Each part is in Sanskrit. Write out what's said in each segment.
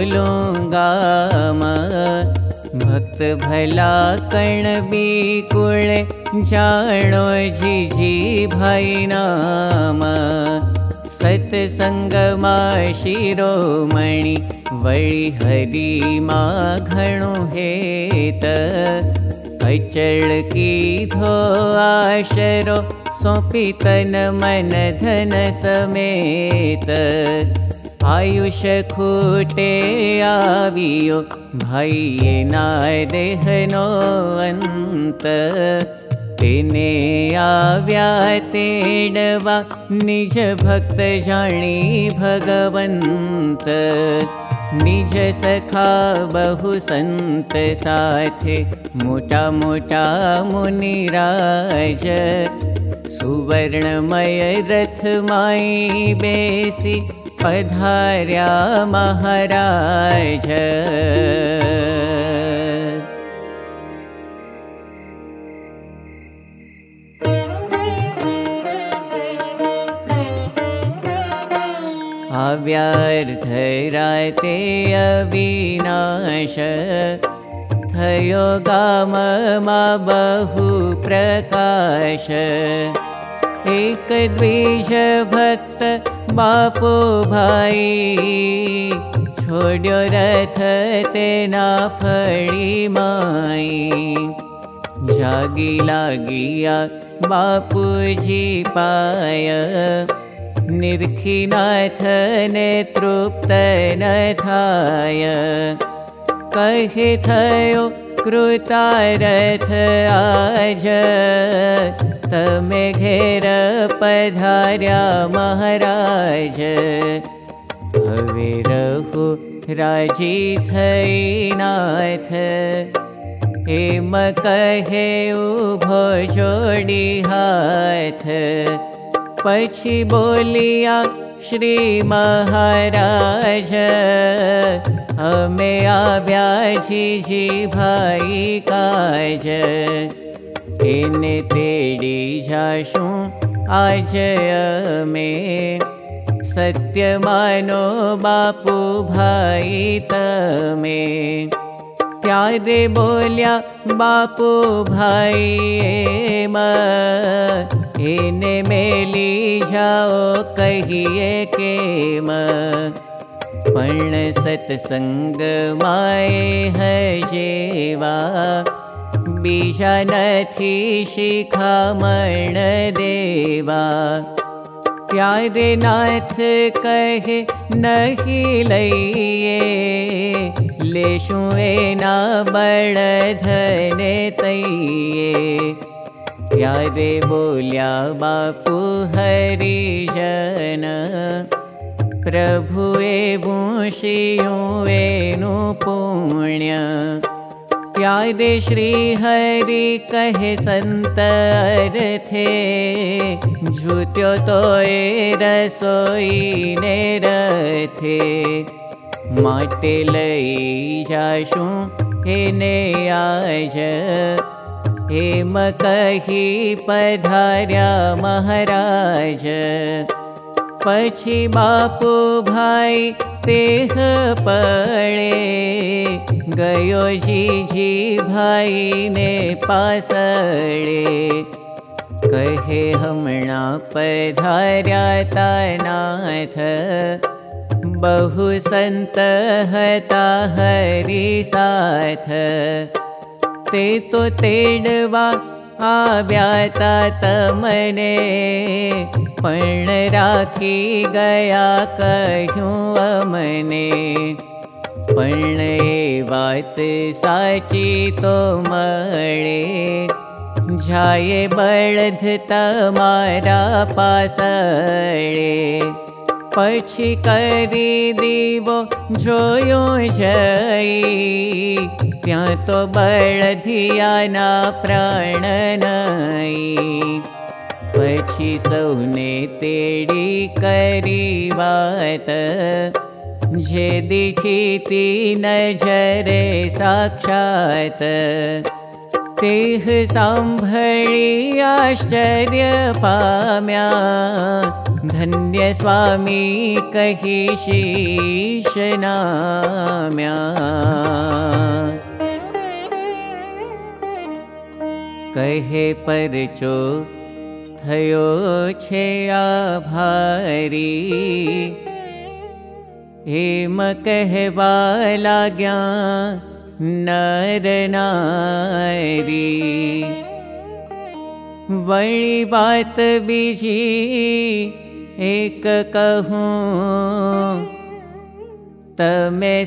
टोलुङ्गाम भक्त भला कर्णबीकुळ जाणो जी भाई नाम। सत्सङ्गमा शिरोमणि वळि हरि मा घणु हेत। अचल कीधो आशरो सोपितन मन धन समेत आयुष खूटे आवियो भाई ना देहनो अंत। तेने आव्या तेडवा निज भक्त जाणी भगवंत। निज सखा बहु संत साथे मोटा मोटा मुनिराज सुवर्णमय रथ माई बेसी पधार्या महाराज। व्यार्धराते अविनाश थयो गाममा बहु प्रकाश एक द्विज भक्त बापो भाई छोड्यो रथ तेना फड़ी माई. जागी लागिया बापूजी पाय. निर्खिनाथ ने तृप्त न थाय. कहे थयो कृतारथ आज तमे घेर पधार्या महाराज नाथ। हेम कहे उभो जोड़ी हाथ। पछी बोलिया श्री महाराज। जी भाई काज इने तेड़ी जाशू आज में। सत्य मानो बापू भाई तमें। प्यारे बोलिया बापू भाई इने मेली जाओ कहिए के पण सत्संग माए है बीजा कहे नहीं लइए लेशु ना बड़ धने तइए प्यारे बोल्या बापू हरि जन प्रभु एवं शियों एनु पुण्य प्यारे श्री हरि कहे संत थे झूत्यो तो ए रसोई ने रथे माटे लई जाशू हेने आज हेम कही पधार्या महाराज पछी बापू भाई तेह पड़े गयो जी जी भाई ने पासड़े कहे हमणा पधार्या बहु संत हता हरि आव्याता तमने राखी गया अमने पण ए बात साची तो मळे जाए बळध तमारा पासळे जोयो जई त्या तो बळधिया ना प्राण पछी सौने तेड़ी करी बात। जे दिखी ती साक्षात। तेह साम्भळी आश्चर्य पाम्या। धन्य स्वामी कही शीश नाम्या कहे परचो थयो छे आभारी हेम कहवा लाग्या नर नारी। वणी बात बीजी एक कहूँ तमे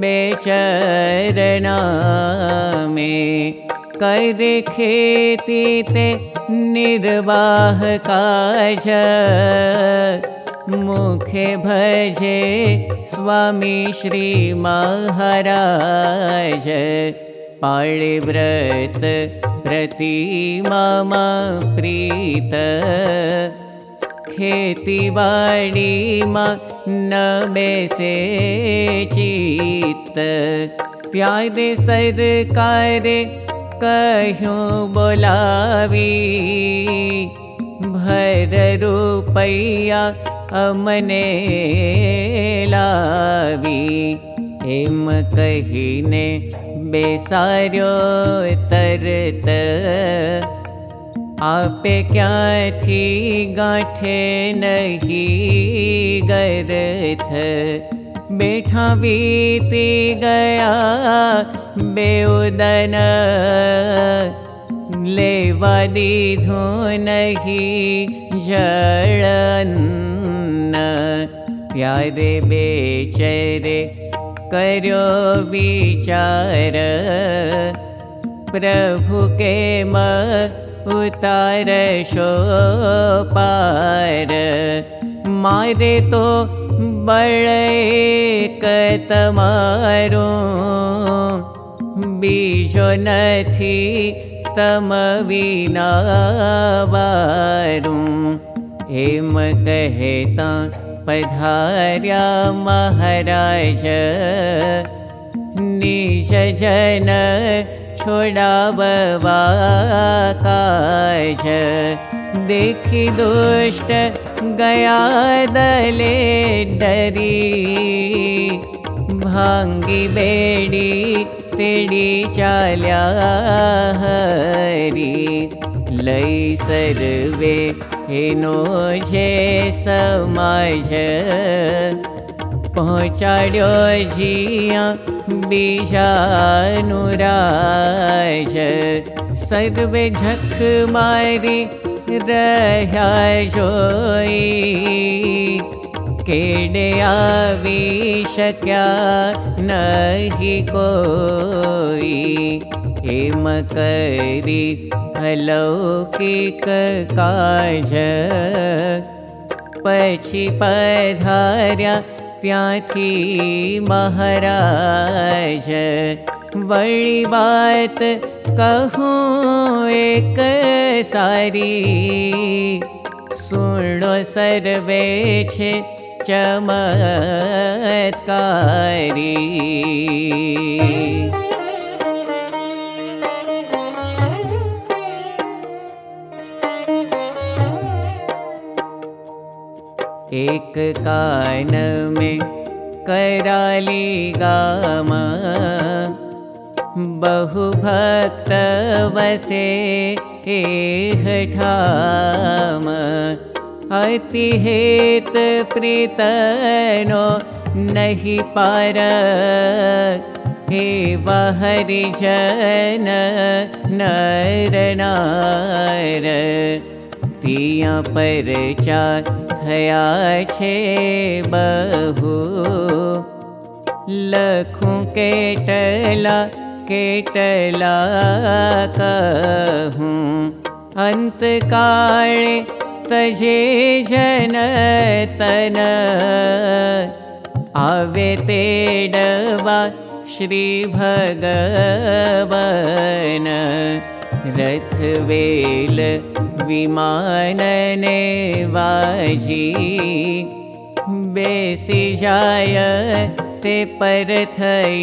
बेचरना में करे खेती ते निर्वाह काज। मुखे भजे स्वामी श्री महाराज पाळे व्रत प्रति मामा प्रीत। खेती वाडी मा न बेसे चित्त त्यादे सरकारे कहूँ बोलावी। भर रुपैया अमने लावी। एम कहीने बेसार्यो तरत आपे क्या थी गाठे नहीं गरथ। बैठा बीती गया बेउदन। लेवा दीधो नहीं जड़न त्यारे बेचरे कर्यो विचार। प्रभु के म उतार शो पार मारे तो बड़ तमारो बीजो नथी तम विना बारू। हेम कहता पधार्या महाराज। निज जन छोड़ाववा काज। देखी दुष्ट गया दले डरी। भांगी बेड़ी तेड़ी चाल्या हरी। लई सर्वे हेनो जे समाज पहुँचाड्यो जिया बीजा नुराज सर्वे झक मारी रह्या जोई। केडे आवी शक्या हेम करी अलौकिक काज। पछी पधार्या त्याथी महाराज। वड़ी बात कहूँ एक सारी। सुनो सर्वे छे चमत्कारी एक कान में कराली बहु भक्त वसे एह ठाम। अति हेत प्रीतनो नहीं पार। हे बहरि जन नर नार तिया पर चा थया छे बहु। लखूं केटला केटला कहूँ अन्तकाळे तजे जनतन। आवे तेडवा श्रीभगवन रथवेल विमानने वाजी। बेसी जाय ते परथई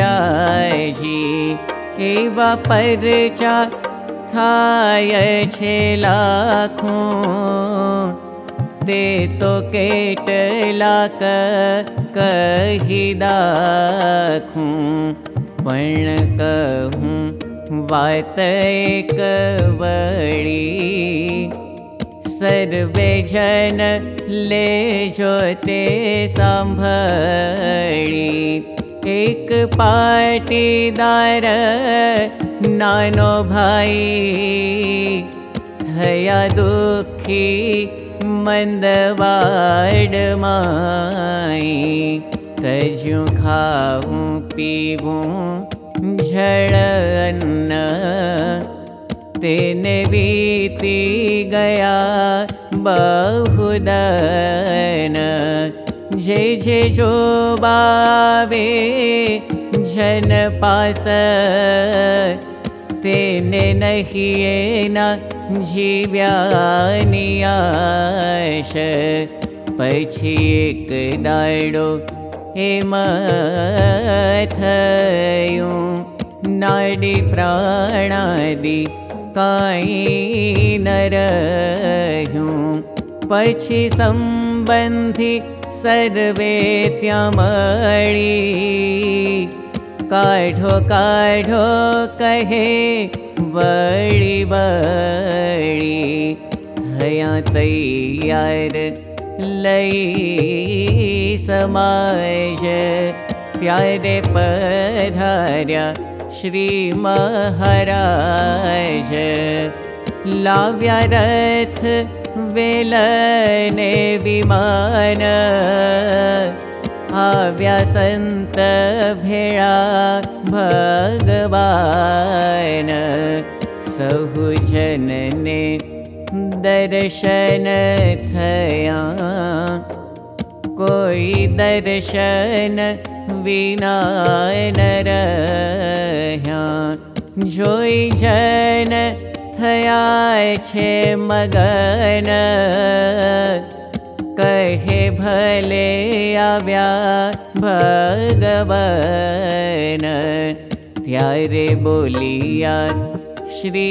राजी। एवा परचा थाय छे लाखों ते तो केटला कही दाखूं। पण कहूं वड़ी सर्वे जन ले जोते संभड़ी एक पाटीदार नानो भाई थया दुखी मंदवाड माई तजू खाऊं पीवूं झड़न तेने बीती गया बहुदन। जे जे जो बावे जन पास तेने नहीं न जीव्यानियाश पछी एक दाड़ो हेम थयूं नाडी प्राणादि काई न रहूं पछी संबंधी सर्वे त्यामड़ी काढो काढो कहे वड़ी बड़ी हया तैयार लई समाज। प्यारे पधार्या श्री महाराज लाव्या रथ वेलने विमान। आव्या भेळा भगवान। सहुजनने दर्शन थया। कोई दर्शन विना नरह्या जोई जन थया छे मगन। कहे भले आव्या भगवन। त्यारे बोलिया श्री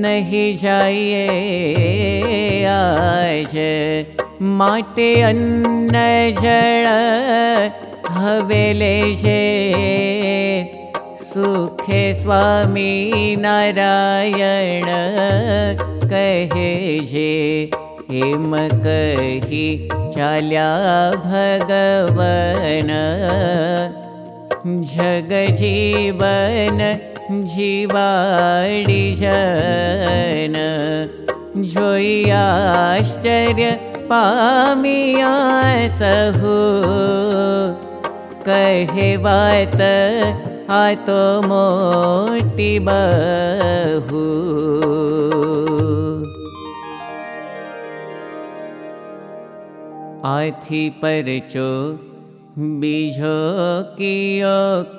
नहीं जाइए आज माटे अन्न जड़ हवे लेजे। सुखे स्वामी नारायण कहे जे हेम कही चाल्या भगवन। जग जीवाडी जन आश्चर्य पामिया सहु। कहे बात आ तो मोटी बहु। परचो बीजो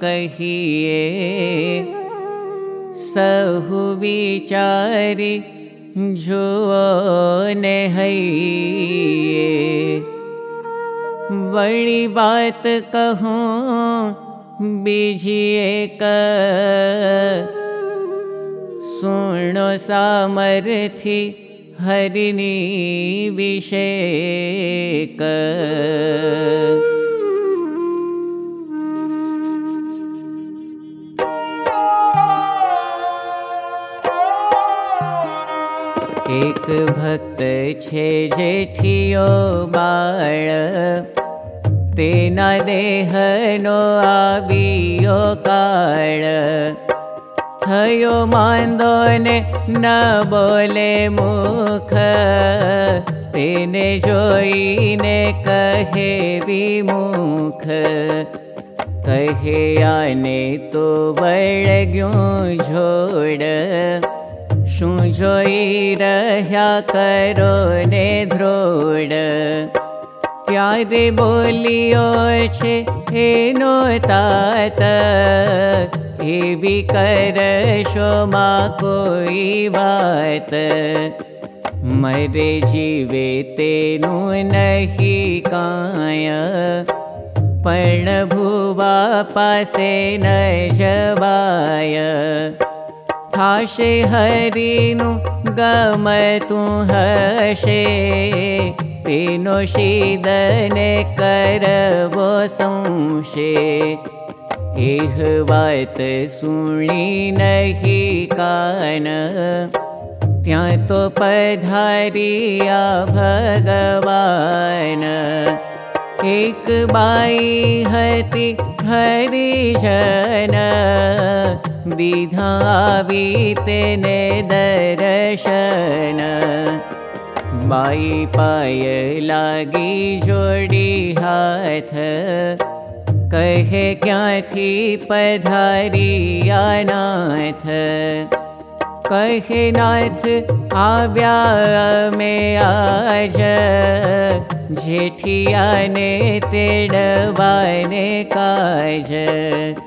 कहिए सहु विचारी जुओ ने हइए वड़ी बात कहूँ बीजी एक। सुनो सामर्थी हरिणी विषेक एक भक्त छे जेठियो बाळ तेना देहनो आवियो काळ। थयो मांदो ने न बोले मुख तेने जोईने कहे विमुख। कहे आने तो बड़ ग्यों શું જોઈ રહ્યા કરો ને ધ્રોડ ક્યારે બોલ્યો છે એનો તાત એવી કરશો માં કોઈ વાત મરે જીવે તેનું जीवे કાય પણ ભુવા પાસે ન જવાય हरि न गम ते पि न शीदने करव सं नहि कान। क्या पधारिया भगवायन कीकी हती हरि जन धाी ते ने दरी पाय ली हाथ। कहे क्थि पधारियानाथ कहे नाथ आव्या मे आयठिया ने ते काज। का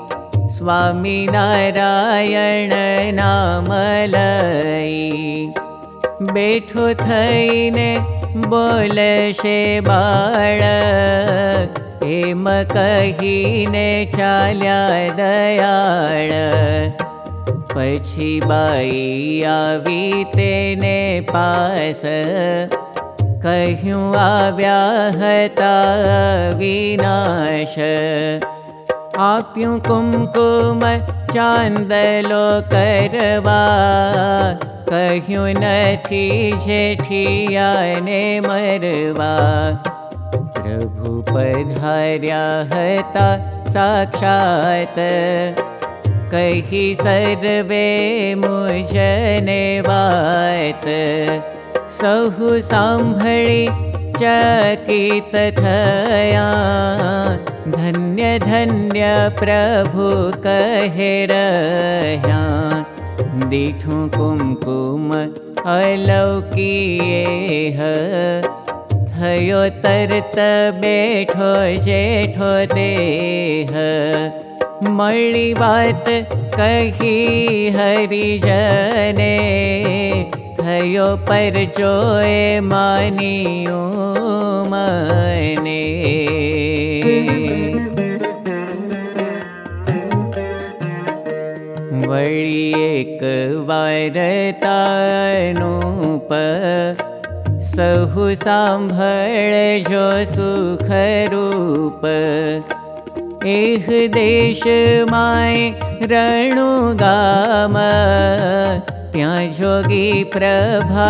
તું જઈ સ્વામી નારાયણ નામ લઈ બેઠો થઈને બોલશે બાળ એમ કહીને ચાલ્યા દયાળ પછી બાઈ આવી તેને પાસ કહ્યું આવ્યા હતા વિનાશ આપ્યું કુમકુમ ચાંદલો કરવા કહ્યું નથી જેઠિયાને મરવા પ્રભુ પધાર્યા હતા સાક્ષાત કહી સર્વે મુજને વાત સહુ સાંભળી ચકિત થયા धन्य धन्य प्रभु कहेरया तरत कुमकुमलौकिहयोर्ेठो जेठो देह। मणि बात कही हरिजने जने। खयो परिचोय मनि। मे वीकवा सह साभळो सुखरुप इह देशमाय रणु गाम। त्याोगी प्रभातगरणा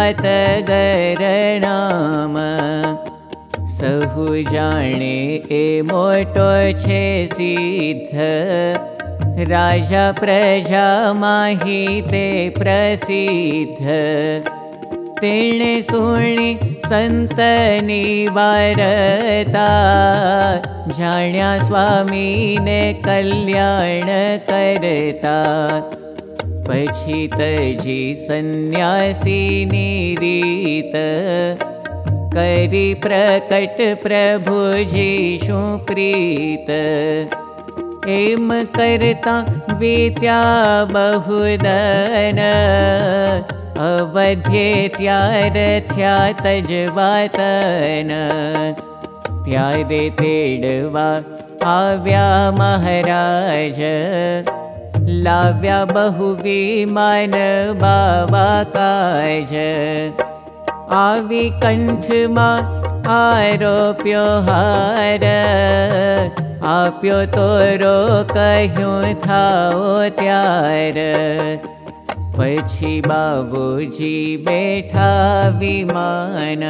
सह जाणे ते मोटो सिद्ध। राजा प्रजा माहिते प्रसिद्ध। तेणे प्रसिद्धिणी सन्तनि वारता जाण्या स्वामीने कल्याण करता। पशी तजी सन्न्यासीनि रीत। करी प्रकट प्रभुजी सुप्रीत एम करता वेत्या बहुदन। बहु दे तजवातन। त्यादे तेडवा आव्या महाराज। लाव्या बहुविमान बाबा काज। आविकण्ठमा आरोप्यो हार। આપ્યો તોરો કહ્યું થાઓ ત્યાર પછી બાબુજી બેઠા વિમાન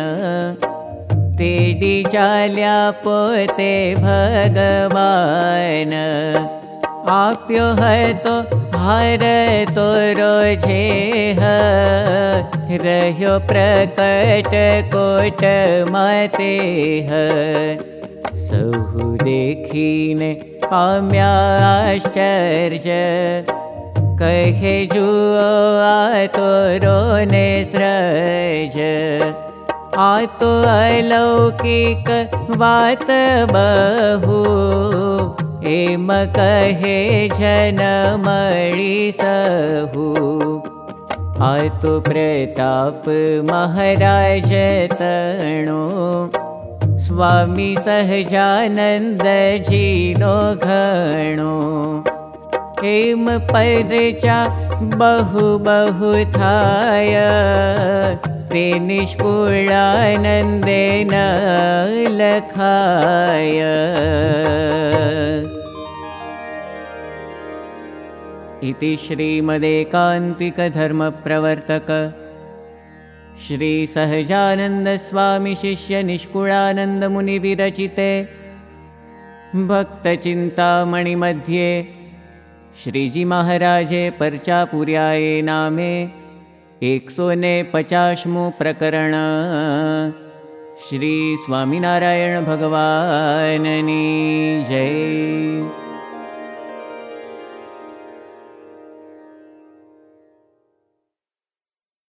તેડી ચાલ્યા પોતે ભગવાન આપ્યો હતો हो તોરો तोरो રહ્યો પ્રકટ કોટ कोट હ સહુ देखीने पाम्याश्चर्य कहे जुओ आतो रोने स्रज। अलौकिक वात बहु। एम कहे जन मणि सहु। आतो प्रताप महाराज तणो स्वामी सहजानन्द जीनो घणो। हेम परचा बहु बहु थाय ते निष्कुलानन्दे न लखाय इति श्रीमदेकान्तिकधर्मप्रवर्तक श्रीसहजानन्दस्वामिशिष्यनिष्कुळानन्दमुनिविरचिते भक्तचिन्तामणिमध्ये श्रीजीमहाराजे पर्चापुर्याये नामे एकसोने पचाशमु प्रकरण। श्रीस्वामिनारायणभगवाननी जय